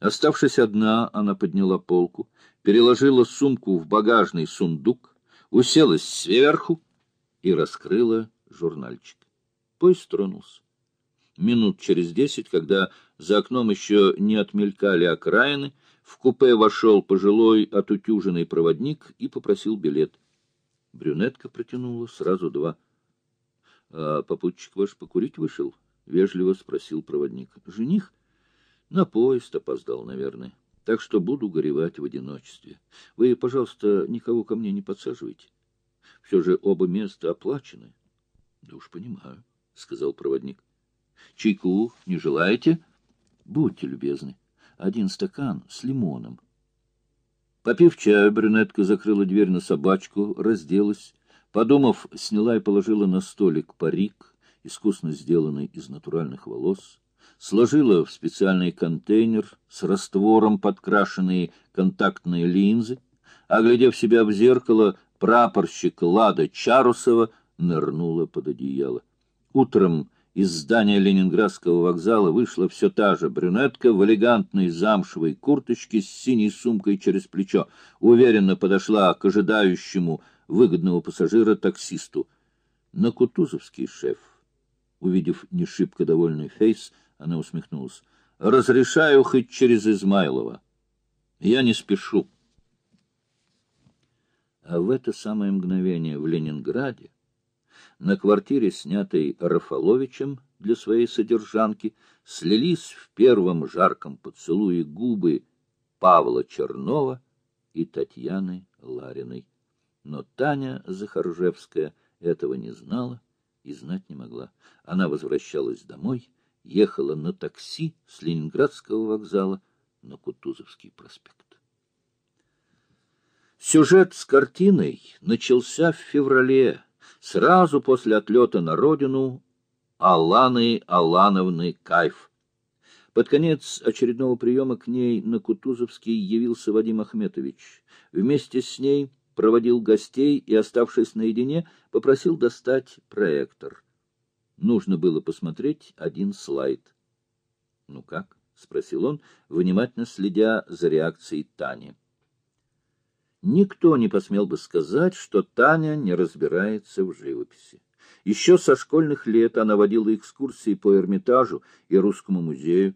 Оставшись одна, она подняла полку, переложила сумку в багажный сундук, уселась сверху и раскрыла журнальчик. Поезд тронулся. Минут через десять, когда за окном еще не отмелькали окраины, в купе вошел пожилой отутюженный проводник и попросил билет. Брюнетка протянула сразу два. — А попутчик ваш покурить вышел? — вежливо спросил проводник. — Жених? — На поезд опоздал, наверное. Так что буду горевать в одиночестве. Вы, пожалуйста, никого ко мне не подсаживайте. Все же оба места оплачены. — Да уж понимаю, — сказал проводник. — Чайку не желаете? — Будьте любезны. Один стакан с лимоном. Попив чаю, брюнетка закрыла дверь на собачку, разделась. Подумав, сняла и положила на столик парик, искусно сделанный из натуральных волос, сложила в специальный контейнер с раствором подкрашенные контактные линзы, оглядев себя в зеркало, прапорщик Лада Чарусова нырнула под одеяло. Утром из здания Ленинградского вокзала вышла все та же брюнетка в элегантной замшевой курточке с синей сумкой через плечо. Уверенно подошла к ожидающему выгодного пассажира таксисту. На Кутузовский шеф. Увидев не шибко довольный фейс, она усмехнулась. «Разрешаю хоть через Измайлова. Я не спешу». А в это самое мгновение в Ленинграде на квартире, снятой Рафаловичем для своей содержанки, слились в первом жарком поцелуе губы Павла Чернова и Татьяны Лариной. Но Таня Захаржевская этого не знала и знать не могла. Она возвращалась домой, ехала на такси с Ленинградского вокзала на Кутузовский проспект. Сюжет с картиной начался в феврале сразу после отлета на родину Аланы Алановны Кайф. Под конец очередного приема к ней на Кутузовский явился Вадим Ахметович. Вместе с ней проводил гостей и, оставшись наедине, попросил достать проектор. Нужно было посмотреть один слайд. — Ну как? — спросил он, внимательно следя за реакцией Тани. Никто не посмел бы сказать, что Таня не разбирается в живописи. Еще со школьных лет она водила экскурсии по Эрмитажу и Русскому музею,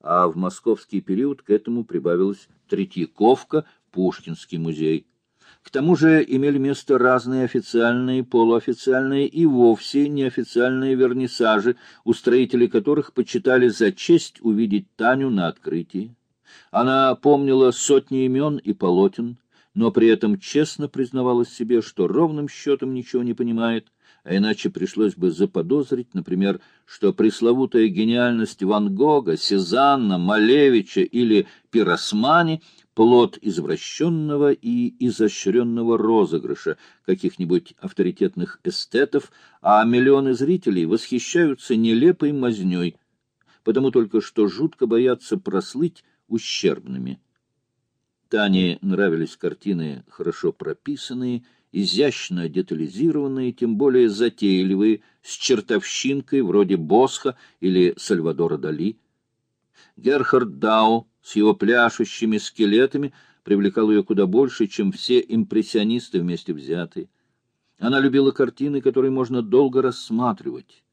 а в московский период к этому прибавилась Третьяковка, Пушкинский музей. К тому же имели место разные официальные, полуофициальные и вовсе неофициальные вернисажи, устроители которых почитали за честь увидеть Таню на открытии. Она помнила сотни имен и полотен, но при этом честно признавалась себе, что ровным счетом ничего не понимает, а иначе пришлось бы заподозрить, например, что пресловутая гениальность Ван Гога, Сезанна, Малевича или Пиросмани — плод извращенного и изощренного розыгрыша каких-нибудь авторитетных эстетов, а миллионы зрителей восхищаются нелепой мазней, потому только что жутко боятся прослыть ущербными. Тане нравились картины, хорошо прописанные, изящно детализированные, тем более затейливые, с чертовщинкой вроде Босха или Сальвадора Дали. Герхард Дау с его пляшущими скелетами привлекал ее куда больше, чем все импрессионисты вместе взятые. Она любила картины, которые можно долго рассматривать.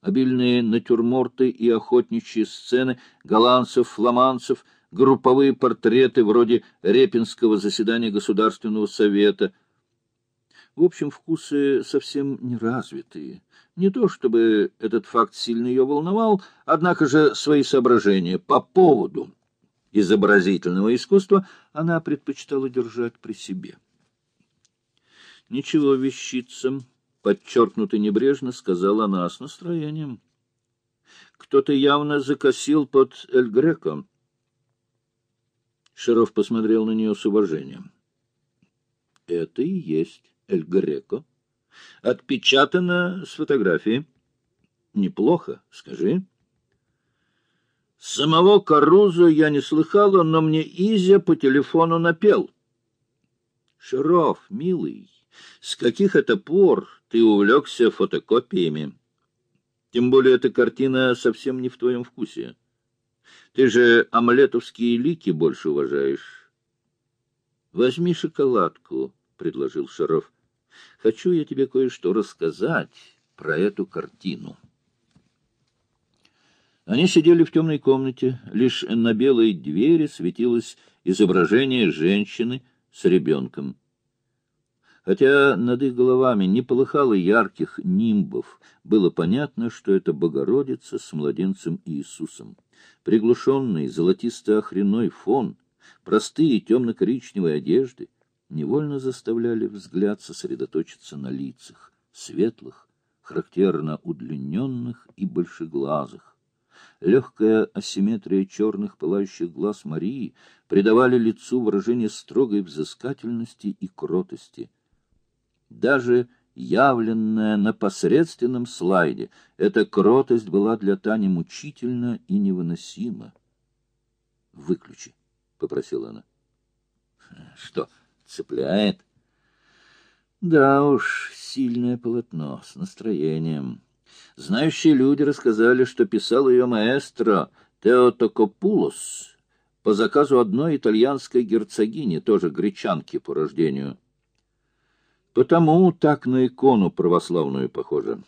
Обильные натюрморты и охотничьи сцены голландцев, фламандцев — групповые портреты вроде Репинского заседания Государственного Совета. В общем, вкусы совсем неразвитые. Не то чтобы этот факт сильно ее волновал, однако же свои соображения по поводу изобразительного искусства она предпочитала держать при себе. «Ничего, вещицам», — подчеркнуто небрежно сказала она с настроением. «Кто-то явно закосил под Эль Греко». Шаров посмотрел на нее с уважением. — Это и есть Эль Греко. Отпечатано с фотографии. Неплохо, скажи. Самого Карузо я не слыхала, но мне Изя по телефону напел. Шаров, милый, с каких это пор ты увлекся фотокопиями? Тем более эта картина совсем не в твоем вкусе. Ты же омлетовские лики больше уважаешь. — Возьми шоколадку, — предложил Шаров. — Хочу я тебе кое-что рассказать про эту картину. Они сидели в темной комнате, лишь на белой двери светилось изображение женщины с ребенком. Хотя над их головами не полыхало ярких нимбов, было понятно, что это Богородица с младенцем Иисусом. Приглушенный золотисто-охряной фон, простые темно-коричневые одежды невольно заставляли взгляд сосредоточиться на лицах, светлых, характерно удлиненных и большеглазых. Легкая асимметрия черных пылающих глаз Марии придавали лицу выражение строгой взыскательности и кротости. Даже явленная на посредственном слайде, эта кротость была для Тани мучительна и невыносима. — Выключи, — попросила она. — Что, цепляет? — Да уж, сильное полотно, с настроением. Знающие люди рассказали, что писал ее маэстро Теотокопулос по заказу одной итальянской герцогини, тоже гречанки по рождению. Потому так на икону православную похоже.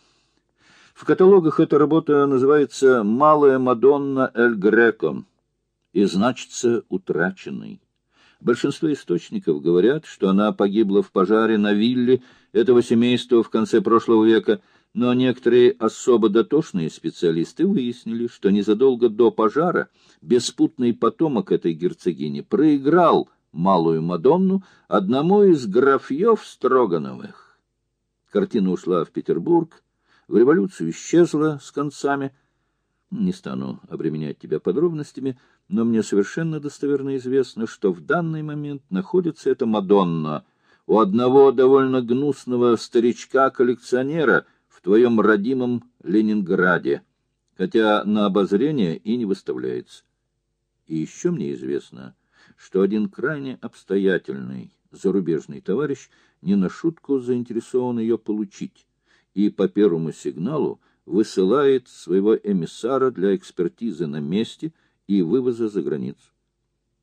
В каталогах эта работа называется «Малая Мадонна Эль Греко» и значится «утраченной». Большинство источников говорят, что она погибла в пожаре на вилле этого семейства в конце прошлого века – но некоторые особо дотошные специалисты выяснили, что незадолго до пожара беспутный потомок этой герцогини проиграл малую Мадонну одному из графьев Строгановых. Картина ушла в Петербург, в революцию исчезла с концами. Не стану обременять тебя подробностями, но мне совершенно достоверно известно, что в данный момент находится эта Мадонна у одного довольно гнусного старичка-коллекционера — твоем родимом Ленинграде, хотя на обозрение и не выставляется. И еще мне известно, что один крайне обстоятельный зарубежный товарищ не на шутку заинтересован ее получить, и по первому сигналу высылает своего эмиссара для экспертизы на месте и вывоза за границу.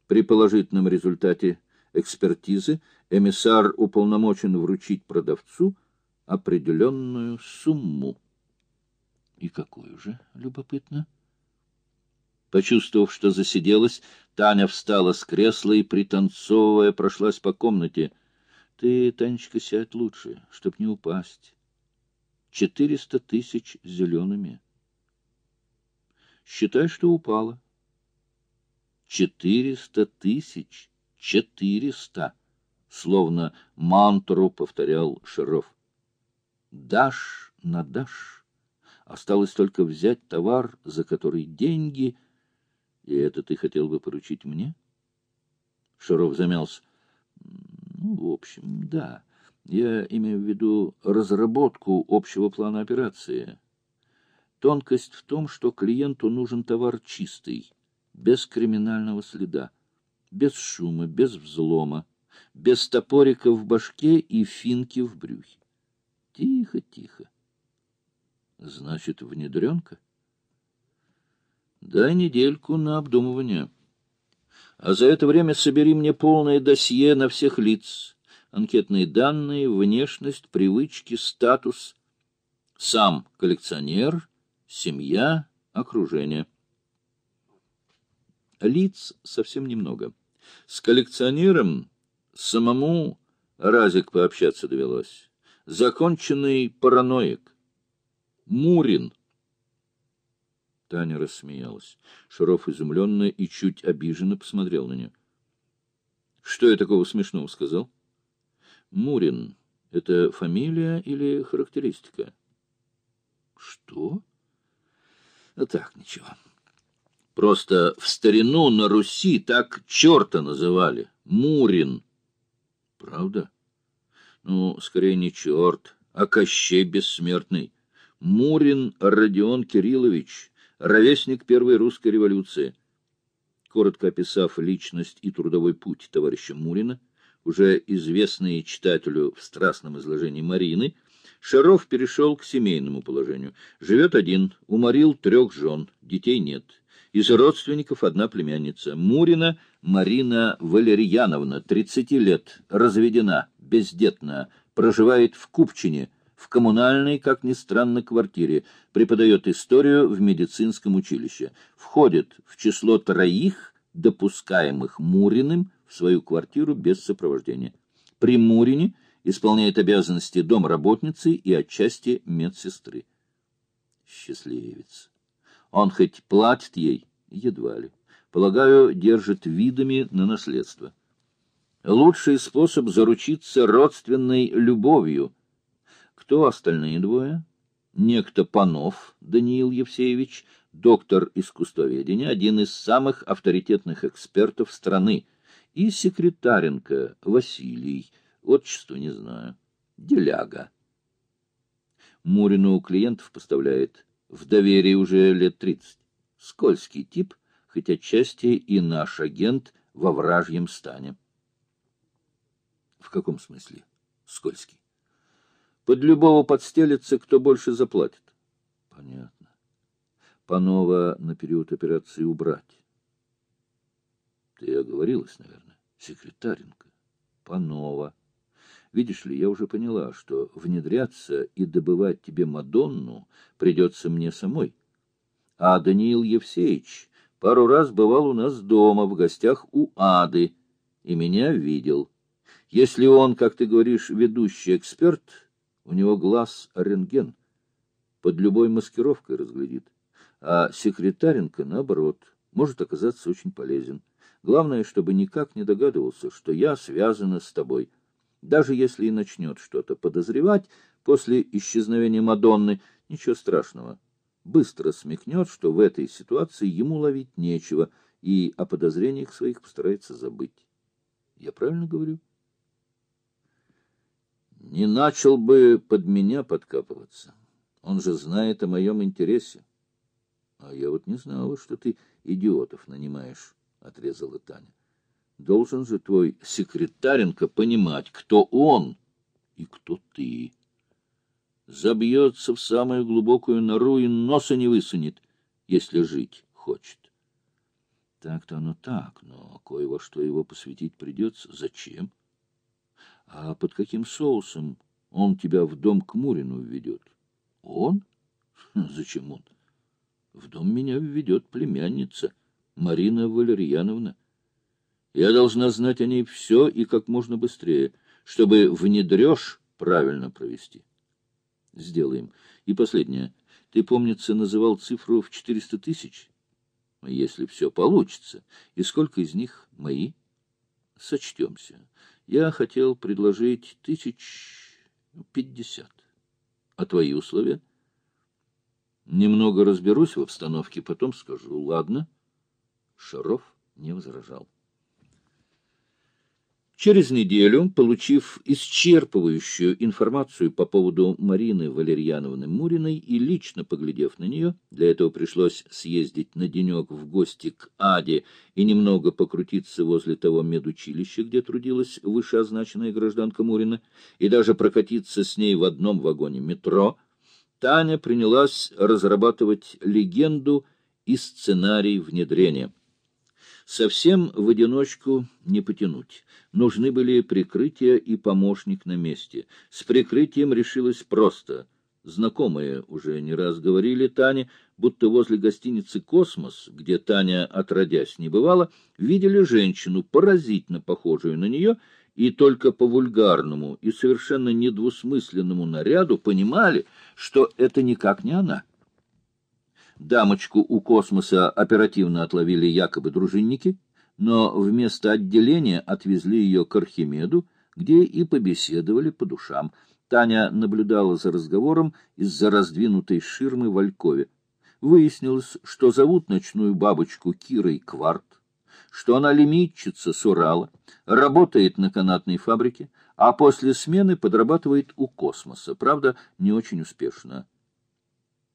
При положительном результате экспертизы эмиссар уполномочен вручить продавцу определенную сумму. И какую же, любопытно? Почувствовав, что засиделась, Таня встала с кресла и, пританцовывая, прошлась по комнате. — Ты, Танечка, сядь лучше, чтоб не упасть. Четыреста тысяч зелеными. Считай, что упала. Четыреста тысяч, четыреста, словно мантру повторял Шаров дашь на дашь. Осталось только взять товар, за который деньги, и это ты хотел бы поручить мне? Шаров замялся. Ну, в общем, да. Я имею в виду разработку общего плана операции. Тонкость в том, что клиенту нужен товар чистый, без криминального следа, без шума, без взлома, без топорика в башке и финки в брюхе. Тихо, тихо. Значит, внедренка? Дай недельку на обдумывание. А за это время собери мне полное досье на всех лиц. Анкетные данные, внешность, привычки, статус. Сам коллекционер, семья, окружение. Лиц совсем немного. С коллекционером самому разик пообщаться довелось законченный параноик. Мурин. Таня рассмеялась. Шаров изумленно и чуть обиженно посмотрел на нее. — Что я такого смешного сказал? — Мурин. Это фамилия или характеристика? — Что? — так, ничего. Просто в старину на Руси так черта называли. Мурин. — Правда? Ну, скорее не черт, а Кощей бессмертный. Мурин Родион Кириллович, ровесник Первой русской революции. Коротко описав личность и трудовой путь товарища Мурина, уже известные читателю в страстном изложении Марины, Шаров перешел к семейному положению. Живет один, уморил трех жен, детей нет. Из родственников одна племянница. Мурина Марина Валерьяновна, 30 лет, разведена, бездетная, проживает в Купчине, в коммунальной, как ни странно, квартире, преподает историю в медицинском училище, входит в число троих, допускаемых Муриным в свою квартиру без сопровождения. При Мурине исполняет обязанности домработницы и отчасти медсестры. Счастливец. Он хоть платит ей, едва ли. Полагаю, держит видами на наследство. Лучший способ заручиться родственной любовью. Кто остальные двое? Некто Панов Даниил Евсеевич, доктор искусствоведения, один из самых авторитетных экспертов страны, и секретаренко Василий, отчество не знаю, деляга. Мурину клиентов поставляет в доверии уже лет тридцать. Скользкий тип, хоть отчасти и наш агент во вражьем стане. В каком смысле? Скользкий. Под любого подстелится, кто больше заплатит. Понятно. Панова на период операции убрать. Ты оговорилась, наверное. Секретаренко. Панова. Видишь ли, я уже поняла, что внедряться и добывать тебе Мадонну придется мне самой. А Даниил Евсеевич пару раз бывал у нас дома, в гостях у Ады, и меня видел. Если он, как ты говоришь, ведущий эксперт, у него глаз рентген, под любой маскировкой разглядит. А секретаренко, наоборот, может оказаться очень полезен. Главное, чтобы никак не догадывался, что я связана с тобой. Даже если и начнет что-то подозревать после исчезновения Мадонны, ничего страшного. Быстро смекнет, что в этой ситуации ему ловить нечего, и о подозрениях своих постарается забыть. Я правильно говорю? Не начал бы под меня подкапываться. Он же знает о моем интересе. А я вот не знала, что ты идиотов нанимаешь, — отрезала Таня. Должен же твой секретаренко понимать, кто он и кто ты. Забьется в самую глубокую нору и носа не высунет, если жить хочет. Так-то оно так, но кое во что его посвятить придется. Зачем? А под каким соусом он тебя в дом к Мурину введет? Он? Зачем он? В дом меня введет племянница Марина Валерьяновна. Я должна знать о ней все и как можно быстрее, чтобы внедрешь правильно провести. Сделаем. И последнее. Ты, помнится, называл цифру в четыреста тысяч? Если все получится. И сколько из них мои? Сочтемся. Я хотел предложить тысяч пятьдесят. А твои условия? Немного разберусь в обстановке, потом скажу. Ладно? Шаров не возражал. Через неделю, получив исчерпывающую информацию по поводу Марины Валерьяновны Муриной и лично поглядев на нее, для этого пришлось съездить на денек в гости к Аде и немного покрутиться возле того медучилища, где трудилась вышеозначенная гражданка Мурина, и даже прокатиться с ней в одном вагоне метро, Таня принялась разрабатывать легенду и сценарий внедрения. Совсем в одиночку не потянуть. Нужны были прикрытие и помощник на месте. С прикрытием решилось просто. Знакомые уже не раз говорили Тане, будто возле гостиницы «Космос», где Таня, отродясь, не бывала, видели женщину, поразительно похожую на нее, и только по вульгарному и совершенно недвусмысленному наряду понимали, что это никак не она. Дамочку у космоса оперативно отловили якобы дружинники, но вместо отделения отвезли ее к Архимеду, где и побеседовали по душам. Таня наблюдала за разговором из-за раздвинутой ширмы в Алькове. Выяснилось, что зовут ночную бабочку Кирой Кварт, что она лимитчица с Урала, работает на канатной фабрике, а после смены подрабатывает у космоса, правда, не очень успешно.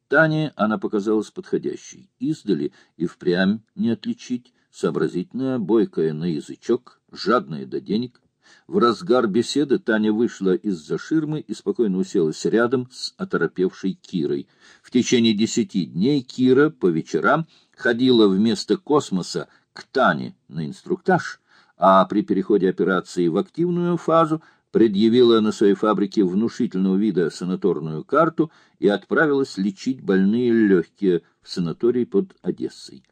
Тане она показалась подходящей. Издали и впрямь не отличить, сообразительная, бойкая на язычок, жадная до денег. В разгар беседы Таня вышла из-за ширмы и спокойно уселась рядом с оторопевшей Кирой. В течение десяти дней Кира по вечерам ходила вместо космоса к Тане на инструктаж, а при переходе операции в активную фазу предъявила на своей фабрике внушительного вида санаторную карту и отправилась лечить больные легкие в санаторий под Одессой.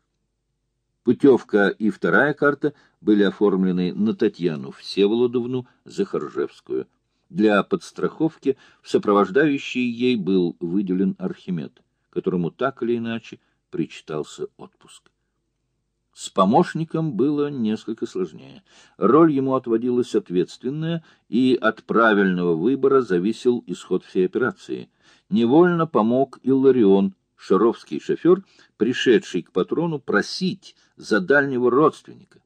Путевка и вторая карта были оформлены на Татьяну Всеволодовну Захаржевскую. Для подстраховки в сопровождающей ей был выделен Архимед, которому так или иначе причитался отпуск. С помощником было несколько сложнее. Роль ему отводилась ответственная, и от правильного выбора зависел исход всей операции. Невольно помог Илларион, шаровский шофер, пришедший к патрону просить за дальнего родственника.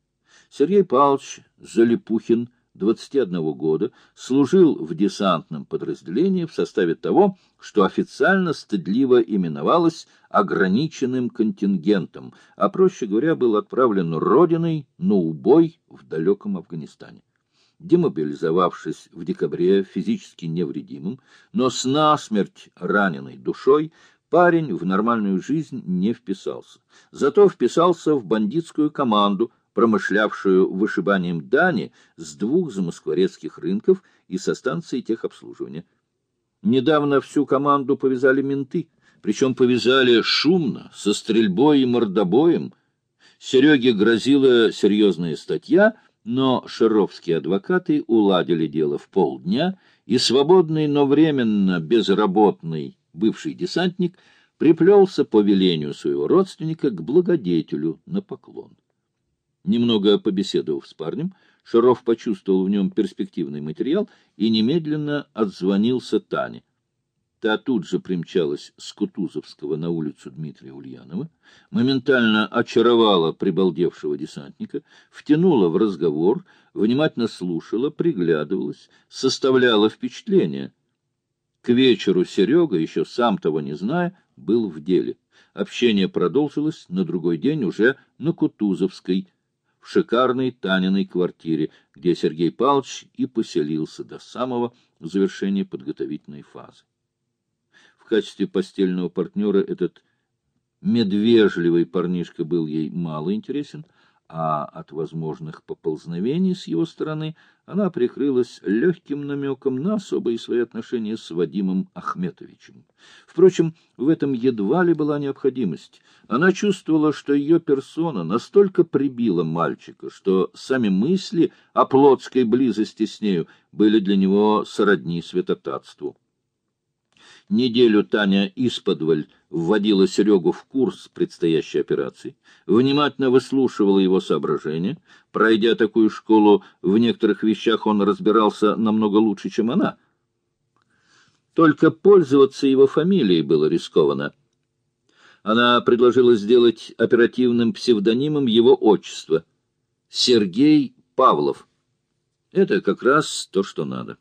Сергей Павлович Залипухин — 21 года, служил в десантном подразделении в составе того, что официально стыдливо именовалось ограниченным контингентом, а, проще говоря, был отправлен родиной на убой в далеком Афганистане. Демобилизовавшись в декабре физически невредимым, но с насмерть раненой душой, парень в нормальную жизнь не вписался. Зато вписался в бандитскую команду – промышлявшую вышибанием дани с двух замоскворецких рынков и со станции техобслуживания. Недавно всю команду повязали менты, причем повязали шумно, со стрельбой и мордобоем. Сереге грозила серьезная статья, но шаровские адвокаты уладили дело в полдня, и свободный, но временно безработный бывший десантник приплелся по велению своего родственника к благодетелю на поклон. Немного побеседовав с парнем, Шаров почувствовал в нем перспективный материал и немедленно отзвонился Тане. Та тут же примчалась с Кутузовского на улицу Дмитрия Ульянова, моментально очаровала прибалдевшего десантника, втянула в разговор, внимательно слушала, приглядывалась, составляла впечатление. К вечеру Серега, еще сам того не зная, был в деле. Общение продолжилось на другой день уже на Кутузовской, в шикарной Таниной квартире, где Сергей Павлович и поселился до самого завершения подготовительной фазы. В качестве постельного партнера этот медвежливый парнишка был ей мало интересен, а от возможных поползновений с его стороны она прикрылась легким намеком на особые свои отношения с Вадимом Ахметовичем. Впрочем, в этом едва ли была необходимость. Она чувствовала, что ее персона настолько прибила мальчика, что сами мысли о плотской близости с нею были для него сродни святотатству. Неделю Таня исподволь вводила Серегу в курс предстоящей операции, внимательно выслушивала его соображения. Пройдя такую школу, в некоторых вещах он разбирался намного лучше, чем она. Только пользоваться его фамилией было рискованно. Она предложила сделать оперативным псевдонимом его отчество — Сергей Павлов. Это как раз то, что надо.